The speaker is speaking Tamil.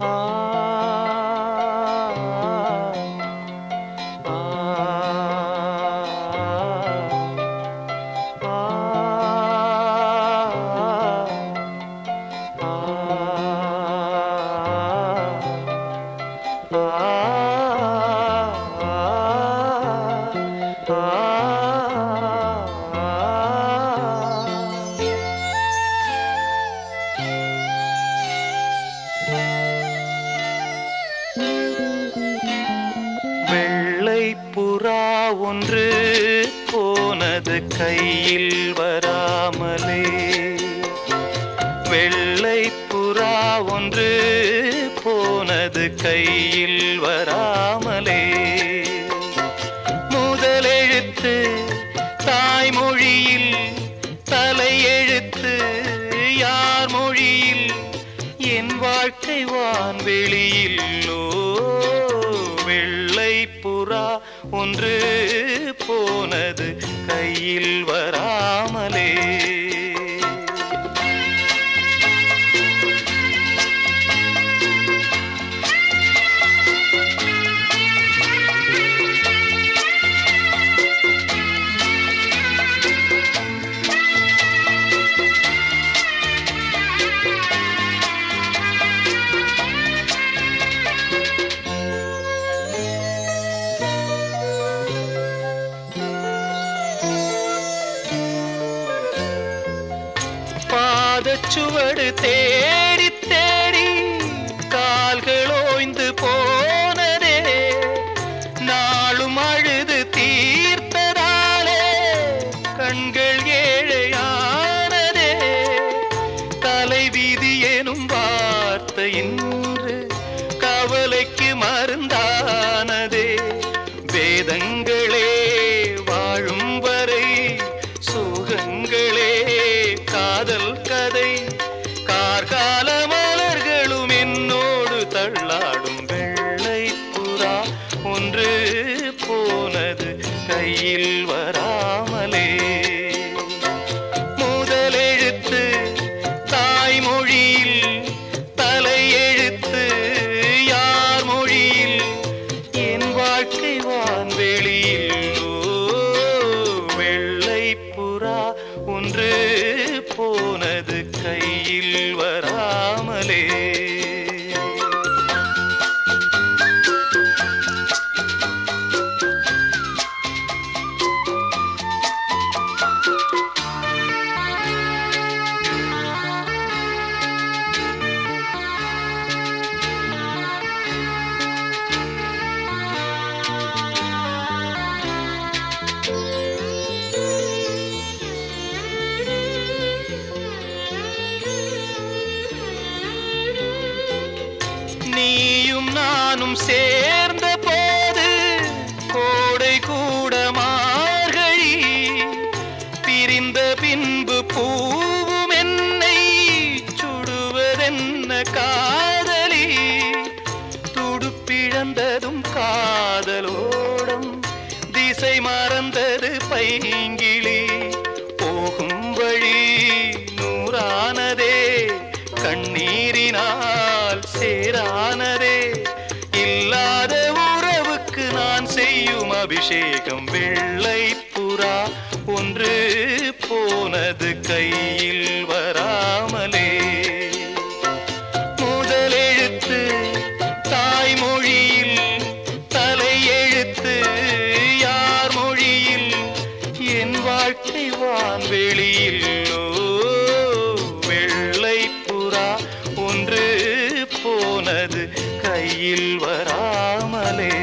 Ah. புறா ஒன்று போனது கையில் வராமலே. வெள்ளை புறா ஒன்று போனது கையில் வராமலே. முதலெழுத்து தாய்மொழியில் தலையெழுத்து யார் மொழியில் என் வாழ்க்கை வான்வெளியில் ஓ புறா ஒன்று போனது கையில் வராமலே. சுவடு தேடி தேடி கால்கள் ஓய்ந்து போனதே. நாளும் அழுது தீர்த்ததாலே கண்கள் ஏழையானதே. தலைவீதி எனும் வார்த்தை இன்று கவலைக்கு மருந்தானதே. கையில் வராமலே நாம் சேர்ந்த போது கோடை கூட மார்கழி பிரிந்த பின்பு பூவும் என்னை சுடுவதென்ன காதலி. துடுப்பிழந்ததும் காதலோடம் திசை மறந்தது பைங்கிளி நான் செய்யும் அபிஷேகம் வெள்ளை புறா ஒன்று போனது கையில் வராமலே. முதலெழுத்து தாய்மொழியில் தலையெழுத்து யார் மொழியில்? என் வாழ்க்கை வான்வெளியில் ஓ, வெள்ளை புறா ஒன்று போனது கையில் வராமலே.